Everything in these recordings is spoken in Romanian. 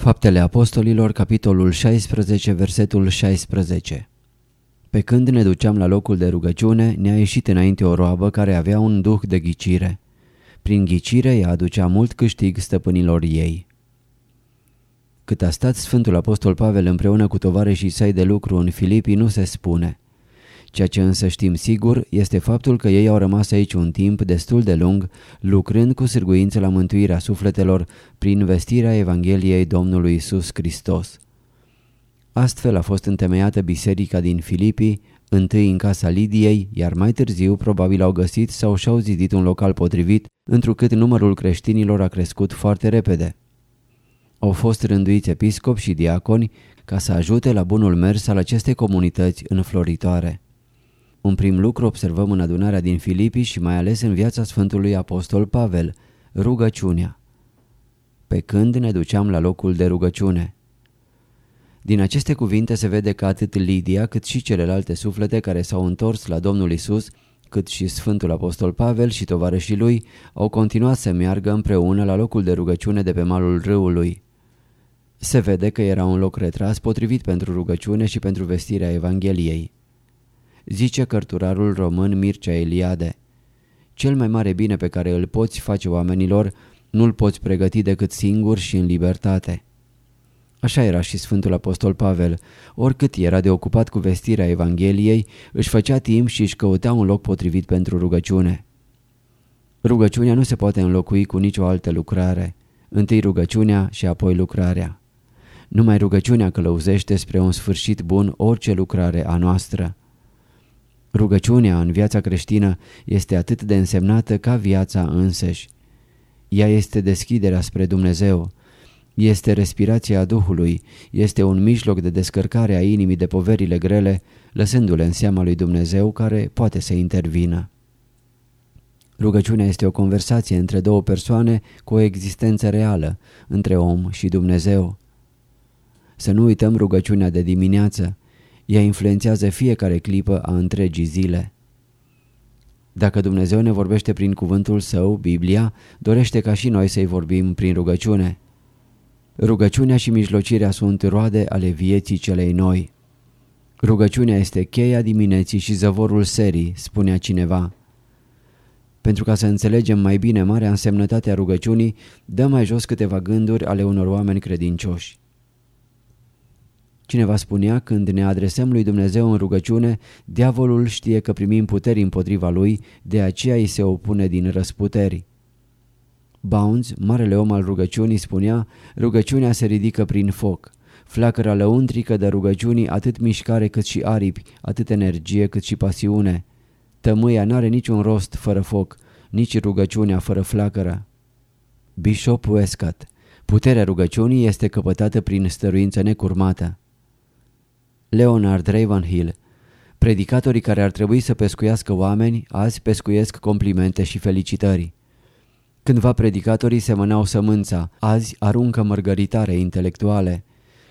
Faptele Apostolilor, capitolul 16, versetul 16 Pe când ne duceam la locul de rugăciune, ne-a ieșit înainte o roabă care avea un duh de ghicire. Prin ghicire ea aducea mult câștig stăpânilor ei. Cât a stat Sfântul Apostol Pavel împreună cu tovarășii săi de lucru în Filipii nu se spune. Ceea ce însă știm sigur este faptul că ei au rămas aici un timp destul de lung, lucrând cu sârguință la mântuirea sufletelor prin vestirea Evangheliei Domnului Isus Hristos. Astfel a fost întemeiată biserica din Filipii, întâi în casa Lidiei, iar mai târziu probabil au găsit sau și-au zidit un local potrivit, întrucât numărul creștinilor a crescut foarte repede. Au fost rânduiți episcopi și diaconi ca să ajute la bunul mers al acestei comunități înfloritoare. Un prim lucru observăm în adunarea din Filipii și mai ales în viața Sfântului Apostol Pavel, rugăciunea. Pe când ne duceam la locul de rugăciune. Din aceste cuvinte se vede că atât Lidia cât și celelalte suflete care s-au întors la Domnul Isus, cât și Sfântul Apostol Pavel și tovarășii lui au continuat să meargă împreună la locul de rugăciune de pe malul râului. Se vede că era un loc retras potrivit pentru rugăciune și pentru vestirea Evangheliei. Zice cărturarul român Mircea Eliade, Cel mai mare bine pe care îl poți face oamenilor nu-l poți pregăti decât singur și în libertate. Așa era și Sfântul Apostol Pavel, oricât era de ocupat cu vestirea Evangheliei, își făcea timp și își căuta un loc potrivit pentru rugăciune. Rugăciunea nu se poate înlocui cu nicio altă lucrare, întâi rugăciunea și apoi lucrarea. Numai rugăciunea călăuzește spre un sfârșit bun orice lucrare a noastră. Rugăciunea în viața creștină este atât de însemnată ca viața însăși. Ea este deschiderea spre Dumnezeu, este respirația Duhului, este un mijloc de descărcare a inimii de poverile grele, lăsându-le în seama lui Dumnezeu care poate să intervină. Rugăciunea este o conversație între două persoane cu o existență reală, între om și Dumnezeu. Să nu uităm rugăciunea de dimineață. Ea influențează fiecare clipă a întregii zile. Dacă Dumnezeu ne vorbește prin cuvântul Său, Biblia, dorește ca și noi să-i vorbim prin rugăciune. Rugăciunea și mijlocirea sunt roade ale vieții celei noi. Rugăciunea este cheia dimineții și zăvorul serii, spunea cineva. Pentru ca să înțelegem mai bine marea însemnătate a rugăciunii, dăm mai jos câteva gânduri ale unor oameni credincioși. Cineva spunea, când ne adresăm lui Dumnezeu în rugăciune, diavolul știe că primim puteri împotriva lui, de aceea îi se opune din răsputeri. Bounds, marele om al rugăciunii, spunea, rugăciunea se ridică prin foc. Flacăra lăuntrică de rugăciunii atât mișcare cât și aripi, atât energie cât și pasiune. Tămâia n-are niciun rost fără foc, nici rugăciunea fără flacără. Bishop Westcott Puterea rugăciunii este căpătată prin stăruință necurmată. Leonard Ravenhill Predicatorii care ar trebui să pescuiască oameni, azi pescuiesc complimente și felicitări. Cândva predicatorii semănau sămânța, azi aruncă mărgăritare intelectuale.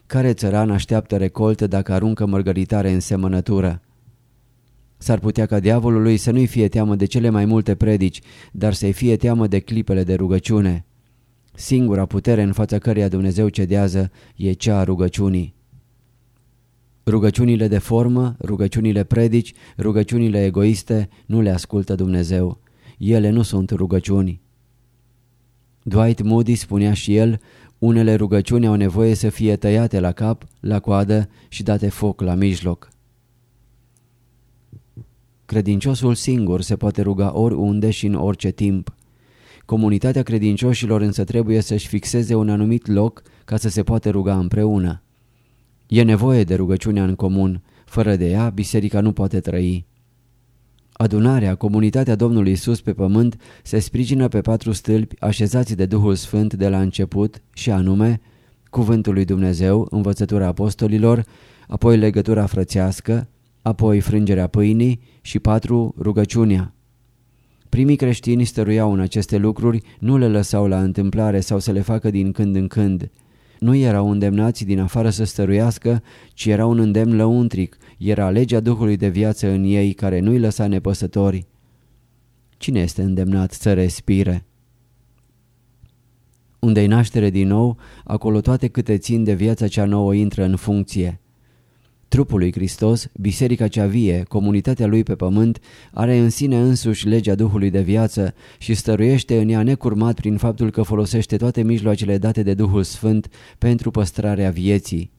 Care țăran așteaptă recoltă dacă aruncă mărgăritare în semănătură? S-ar putea ca diavolului să nu-i fie teamă de cele mai multe predici, dar să-i fie teamă de clipele de rugăciune. Singura putere în fața căreia Dumnezeu cedează e cea a rugăciunii. Rugăciunile de formă, rugăciunile predici, rugăciunile egoiste nu le ascultă Dumnezeu. Ele nu sunt rugăciuni. Dwight Moody spunea și el, Unele rugăciuni au nevoie să fie tăiate la cap, la coadă și date foc la mijloc. Credinciosul singur se poate ruga oriunde și în orice timp. Comunitatea credincioșilor însă trebuie să-și fixeze un anumit loc ca să se poată ruga împreună. E nevoie de rugăciunea în comun, fără de ea biserica nu poate trăi. Adunarea, comunitatea Domnului Isus pe pământ se sprijină pe patru stâlpi așezați de Duhul Sfânt de la început și anume Cuvântul lui Dumnezeu, învățătura apostolilor, apoi legătura frățească, apoi frângerea pâinii și patru rugăciunea. Primii creștini stăruiau în aceste lucruri, nu le lăsau la întâmplare sau să le facă din când în când. Nu erau îndemnați din afară să stăruiască, ci era un îndemn lăuntric, era legea Duhului de viață în ei care nu-i lăsa nepăsători. Cine este îndemnat să respire? Unde-i naștere din nou, acolo toate câte țin de viața cea nouă intră în funcție. Trupul lui Hristos, biserica cea vie, comunitatea lui pe pământ, are în sine însuși legea Duhului de viață și stăruiește în ea necurmat prin faptul că folosește toate mijloacele date de Duhul Sfânt pentru păstrarea vieții.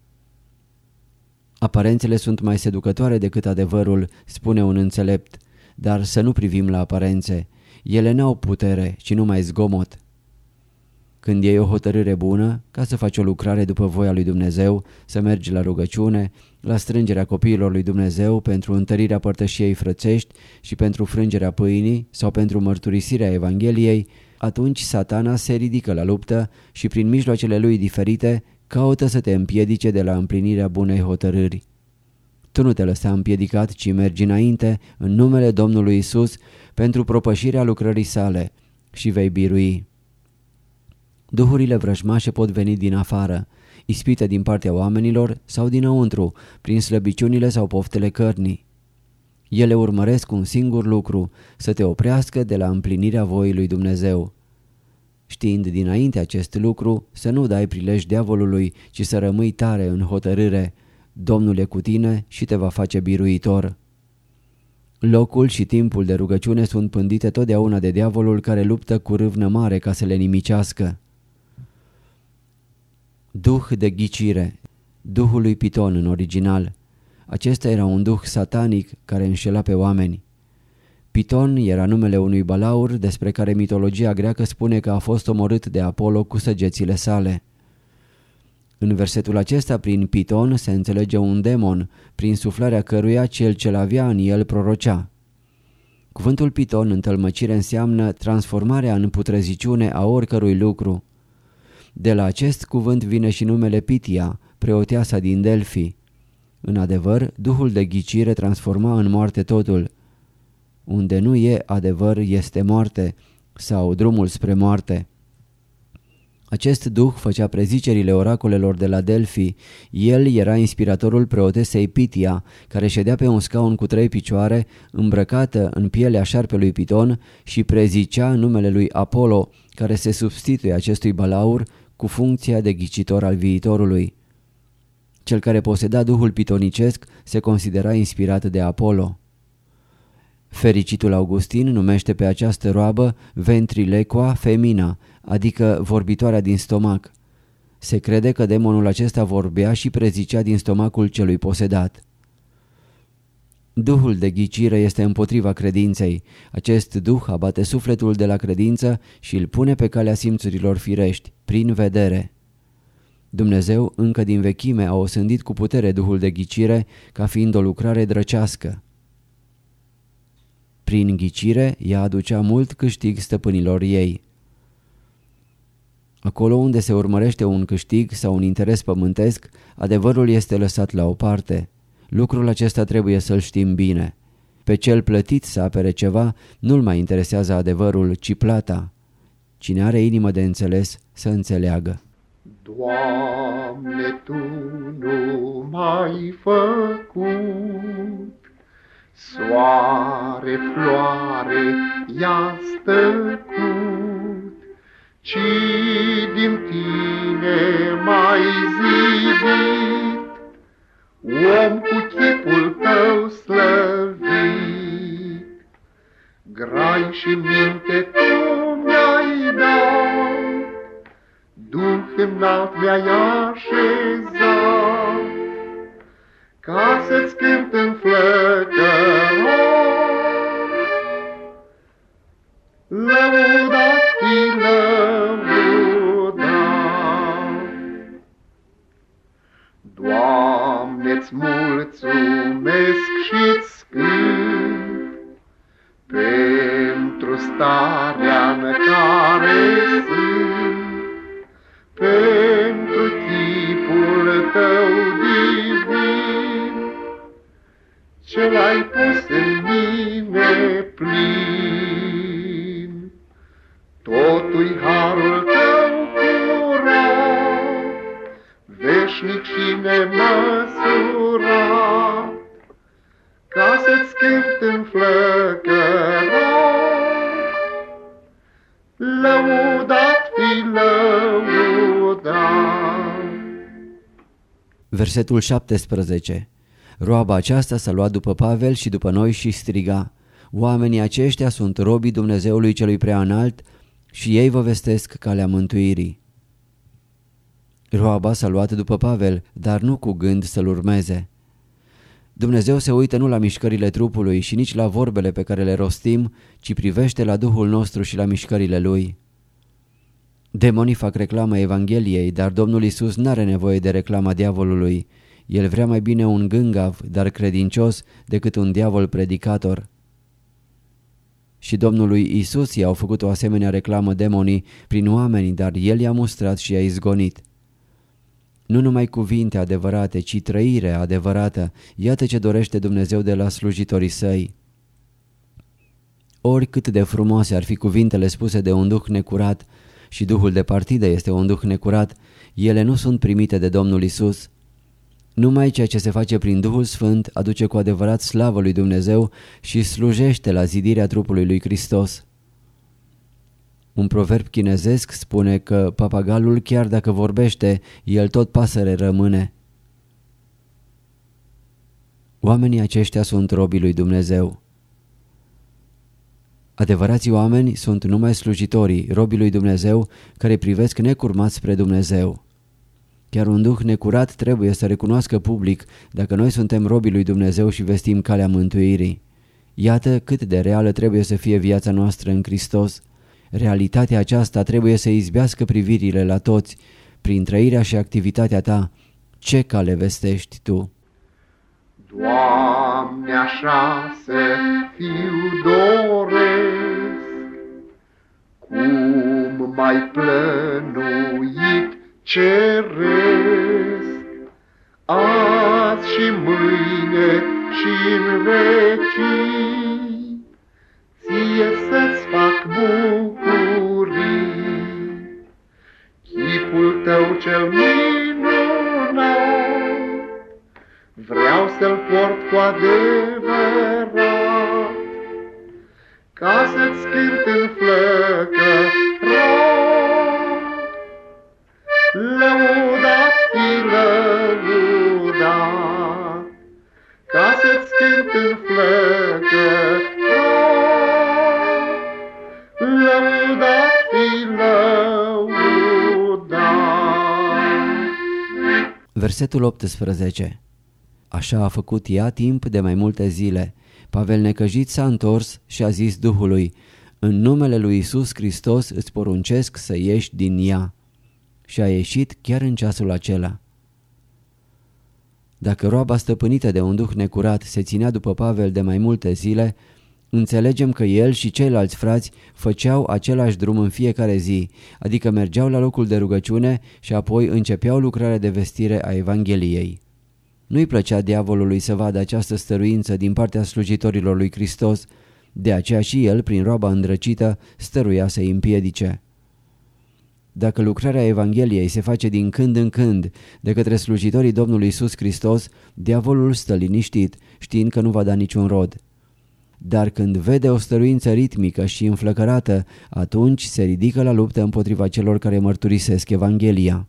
Aparențele sunt mai seducătoare decât adevărul, spune un înțelept, dar să nu privim la aparențe. Ele n-au putere, ci numai zgomot. Când iei o hotărâre bună, ca să faci o lucrare după voia lui Dumnezeu, să mergi la rugăciune, la strângerea copiilor lui Dumnezeu pentru întărirea părtășiei frățești și pentru frângerea pâinii sau pentru mărturisirea Evangheliei, atunci satana se ridică la luptă și prin mijloacele lui diferite caută să te împiedice de la împlinirea bunei hotărâri. Tu nu te lăsa împiedicat, ci mergi înainte, în numele Domnului Isus, pentru propășirea lucrării sale și vei birui. Duhurile vrăjmașe pot veni din afară, ispite din partea oamenilor sau dinăuntru, prin slăbiciunile sau poftele cărnii. Ele urmăresc un singur lucru, să te oprească de la împlinirea voii lui Dumnezeu. Știind dinainte acest lucru, să nu dai prilej diavolului, ci să rămâi tare în hotărâre. Domnul e cu tine și te va face biruitor. Locul și timpul de rugăciune sunt pândite totdeauna de diavolul care luptă cu râvnă mare ca să le nimicească. Duh de ghicire, Duhul lui Piton în original. Acesta era un duh satanic care înșela pe oameni. Piton era numele unui balaur despre care mitologia greacă spune că a fost omorât de Apollo cu săgețile sale. În versetul acesta, prin Piton, se înțelege un demon, prin suflarea căruia cel ce-l avea în el prorocea. Cuvântul Piton în tălmăcire înseamnă transformarea în putreziciune a oricărui lucru. De la acest cuvânt vine și numele Pitia, preoteasa din Delphi. În adevăr, duhul de ghicire transforma în moarte totul. Unde nu e adevăr este moarte sau drumul spre moarte. Acest duh făcea prezicerile oracolelor de la Delphi. El era inspiratorul preotesei Pitia, care ședea pe un scaun cu trei picioare, îmbrăcată în pielea șarpelui Piton și prezicea numele lui Apollo, care se substituie acestui balaur cu funcția de ghicitor al viitorului. Cel care poseda duhul pitonicesc se considera inspirat de Apollo. Fericitul Augustin numește pe această roabă ventrilequa femina, adică vorbitoarea din stomac. Se crede că demonul acesta vorbea și prezicea din stomacul celui posedat. Duhul de ghicire este împotriva credinței. Acest duh abate sufletul de la credință și îl pune pe calea simțurilor firești, prin vedere. Dumnezeu încă din vechime a osândit cu putere duhul de ghicire ca fiind o lucrare drăcească. Prin ghicire ea aducea mult câștig stăpânilor ei. Acolo unde se urmărește un câștig sau un interes pământesc, adevărul este lăsat la o parte. Lucrul acesta trebuie să-l știm bine. Pe cel plătit să apere ceva nu-l mai interesează adevărul, ci plata. Cine are inimă de înțeles să înțeleagă. Doamne, Tu nu mai făcut Soare, floare, i-a stăcut, Ci din Tine mai zidit om cu chipul tău slăvit. Grai și minte tu mi-ai dat, Duh înalt mi-ai așezat, ca să-ți cânt în flăcăror. Lăudat Doamne-ți mulțumesc și-ți cânt pentru starea în care sunt, pentru chipul tău divin, ce l-ai pus în mine plin. Totul harul tău curat, veșnic și nemăsurat, ca să-ți cânt în flăcărat. Lăudat fi lăudat. Versetul 17 Roaba aceasta s-a luat după Pavel și după noi și striga, Oamenii aceștia sunt robii Dumnezeului celui prea înalt și ei vă vestesc calea mântuirii. Roaba s-a luat după Pavel, dar nu cu gând să-l urmeze. Dumnezeu se uită nu la mișcările trupului și nici la vorbele pe care le rostim, ci privește la Duhul nostru și la mișcările Lui. Demonii fac reclamă Evangheliei, dar Domnul Isus n-are nevoie de reclama diavolului. El vrea mai bine un gângav, dar credincios, decât un diavol predicator. Și Domnului Isus i-au făcut o asemenea reclamă demonii prin oameni, dar El i-a mustrat și i-a izgonit. Nu numai cuvinte adevărate, ci trăire adevărată, iată ce dorește Dumnezeu de la slujitorii săi. Oricât de frumoase ar fi cuvintele spuse de un duh necurat și duhul de partidă este un duh necurat, ele nu sunt primite de Domnul Isus. Numai ceea ce se face prin Duhul Sfânt aduce cu adevărat slavă lui Dumnezeu și slujește la zidirea trupului lui Hristos. Un proverb chinezesc spune că papagalul chiar dacă vorbește, el tot pasăre rămâne. Oamenii aceștia sunt robii lui Dumnezeu. Adevărații oameni sunt numai slujitorii, robii lui Dumnezeu, care privesc necurmat spre Dumnezeu. Chiar un duh necurat trebuie să recunoască public dacă noi suntem robii lui Dumnezeu și vestim calea mântuirii. Iată cât de reală trebuie să fie viața noastră în Hristos. Realitatea aceasta trebuie să izbească privirile la toți, prin trăirea și activitatea ta. Ce cale vestești tu? Doamne, așa să fiu doresc, cum mai plănuit ceresc, azi și mâine și în vecii, cel minunat, vreau să-l port cu adevărat, ca să-ți cânt în flăcărat. Versetul 18 Așa a făcut ea timp de mai multe zile. Pavel necăjit s-a întors și a zis Duhului, În numele lui Isus Hristos îți poruncesc să ieși din ea. Și a ieșit chiar în ceasul acela. Dacă roaba stăpânită de un duh necurat se ținea după Pavel de mai multe zile, înțelegem că el și ceilalți frați făceau același drum în fiecare zi, adică mergeau la locul de rugăciune și apoi începeau lucrarea de vestire a Evangheliei. Nu-i plăcea diavolului să vadă această stăruință din partea slujitorilor lui Hristos, de aceea și el, prin roaba îndrăcită, stăruia să-i împiedice. Dacă lucrarea Evangheliei se face din când în când de către slujitorii Domnului Isus Hristos, diavolul stă liniștit, știind că nu va da niciun rod. Dar când vede o stăruință ritmică și înflăcărată, atunci se ridică la luptă împotriva celor care mărturisesc Evanghelia.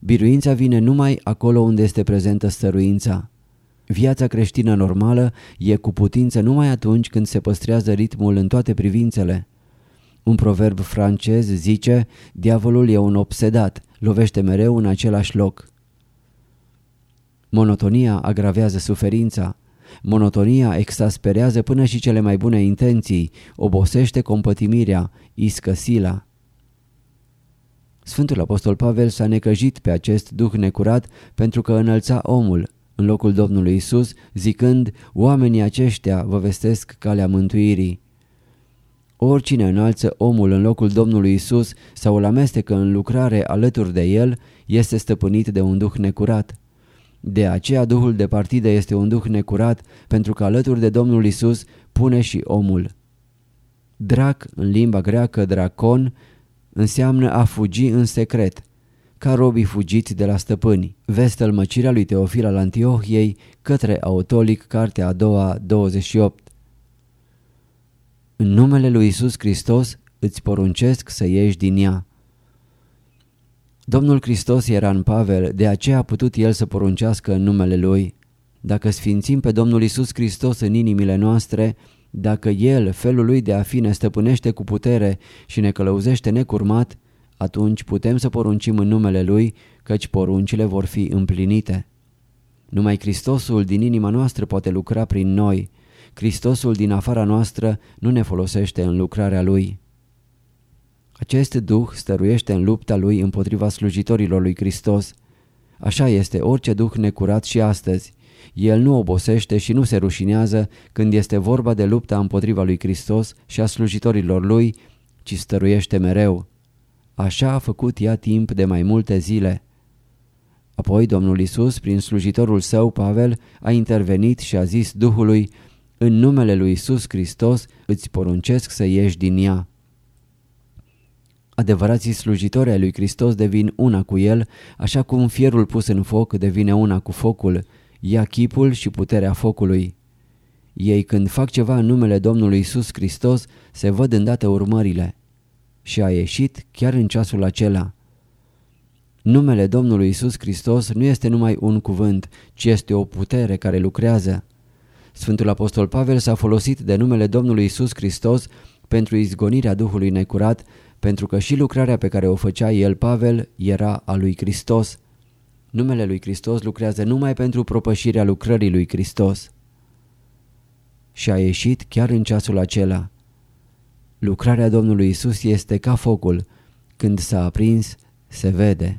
Biruința vine numai acolo unde este prezentă stăruința. Viața creștină normală e cu putință numai atunci când se păstrează ritmul în toate privințele. Un proverb francez zice, diavolul e un obsedat, lovește mereu în același loc. Monotonia agravează suferința. Monotonia exasperează până și cele mai bune intenții, obosește compătimirea, iscă sila. Sfântul Apostol Pavel s-a necăjit pe acest duh necurat pentru că înălța omul în locul Domnului Isus, zicând, oamenii aceștia vă vestesc calea mântuirii. Oricine înalță omul în locul Domnului Isus sau îl amestecă în lucrare alături de el, este stăpânit de un duh necurat. De aceea Duhul de partidă este un duh necurat, pentru că alături de Domnul Isus pune și omul. Drac, în limba greacă dracon, înseamnă a fugi în secret, ca robii fugiți de la stăpâni. Vestel măcirea lui Teofil al Antiohiei către Autolic, cartea a doua, 28. În numele lui Isus Hristos îți poruncesc să ieși din ea. Domnul Hristos era în Pavel, de aceea a putut el să poruncească în numele lui. Dacă sfințim pe Domnul Isus Hristos în inimile noastre, dacă El, felul lui de a fi, ne stăpânește cu putere și ne călăuzește necurmat, atunci putem să poruncim în numele Lui, căci poruncile vor fi împlinite. Numai Hristosul din inima noastră poate lucra prin noi. Hristosul din afara noastră nu ne folosește în lucrarea Lui. Acest duh stăruiește în lupta lui împotriva slujitorilor lui Hristos. Așa este orice duh necurat și astăzi. El nu obosește și nu se rușinează când este vorba de lupta împotriva lui Hristos și a slujitorilor lui, ci stăruiește mereu. Așa a făcut ea timp de mai multe zile. Apoi Domnul Isus, prin slujitorul său Pavel, a intervenit și a zis Duhului, În numele lui Isus Hristos îți poruncesc să ieși din ea. Adevărații slujitori ai lui Hristos devin una cu el, așa cum fierul pus în foc devine una cu focul, ia chipul și puterea focului. Ei când fac ceva în numele Domnului Isus Hristos se văd îndată urmările. Și a ieșit chiar în ceasul acela. Numele Domnului Isus Hristos nu este numai un cuvânt, ci este o putere care lucrează. Sfântul Apostol Pavel s-a folosit de numele Domnului Isus Hristos pentru izgonirea Duhului necurat, pentru că și lucrarea pe care o făcea el, Pavel, era a lui Hristos. Numele lui Hristos lucrează numai pentru propășirea lucrării lui Hristos. Și a ieșit chiar în ceasul acela. Lucrarea Domnului Isus este ca focul. Când s-a aprins, se vede.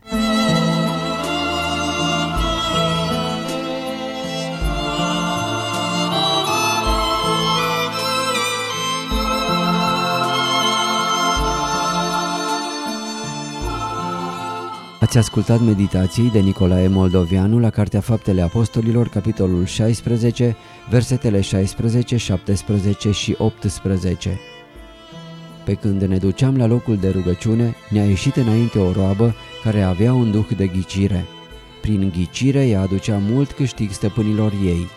Ați ascultat meditații de Nicolae Moldovianu la Cartea Faptele Apostolilor, capitolul 16, versetele 16, 17 și 18. Pe când ne duceam la locul de rugăciune, ne-a ieșit înainte o roabă care avea un duh de ghicire. Prin ghicire ea aducea mult câștig stăpânilor ei.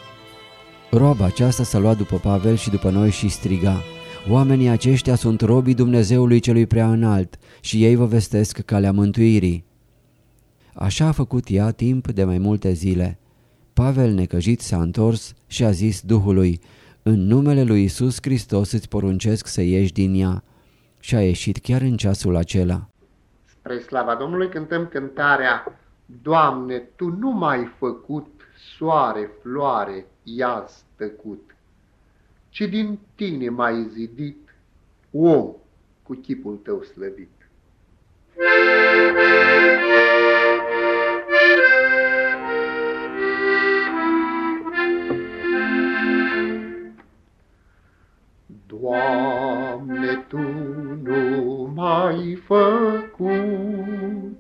Roaba aceasta s-a luat după Pavel și după noi și striga, Oamenii aceștia sunt robii Dumnezeului celui prea înalt și ei vă vestesc calea mântuirii. Așa a făcut ea timp de mai multe zile. Pavel necăjit s-a întors și a zis Duhului, În numele lui Isus Hristos îți poruncesc să ieși din ea. Și a ieșit chiar în ceasul acela. Spre slava Domnului cântăm cântarea Doamne, Tu nu m-ai făcut soare, floare, iaz tăcut, ci din Tine m-ai zidit om cu chipul Tău slăvit. Doamne, m-ai făcut.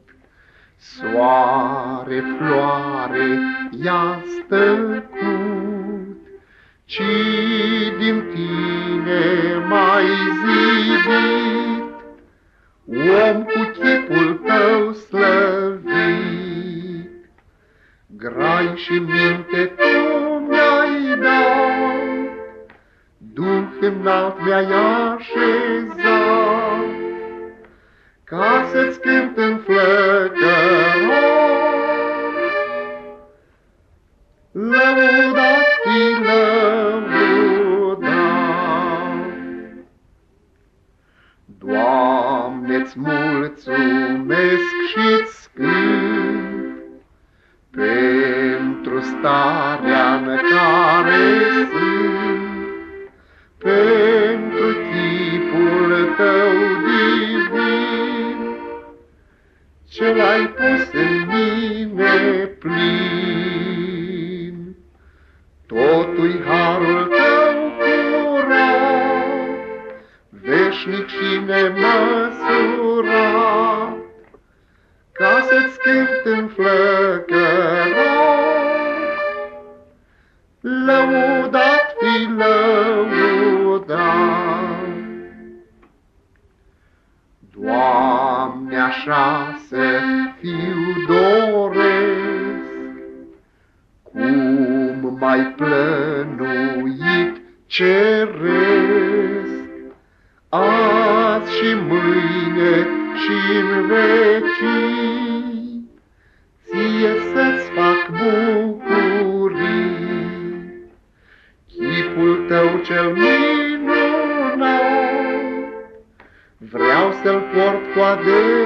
Soare, floare, i-a stăcut, Ci din Tine m-ai zidit, Om cu chipul Tău slăvit. Grai și minte Tu mi-ai dat, Duh înalt mi-ai așezat, Ca să-ți cânt în flăcăros. please. vecii, ție să-ți fac bucurii. Chipul tău cel minunat, vreau să-l port cu adevăr.